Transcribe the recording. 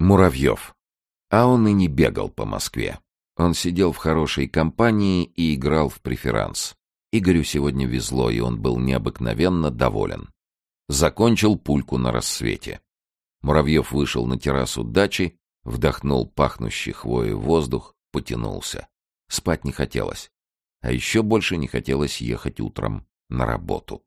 Муравьев. А он и не бегал по Москве. Он сидел в хорошей компании и играл в преферанс. Игорю сегодня везло, и он был необыкновенно доволен. Закончил пульку на рассвете. Муравьев вышел на террасу дачи, вдохнул пахнущий хвоей воздух, потянулся. Спать не хотелось. А еще больше не хотелось ехать утром на работу.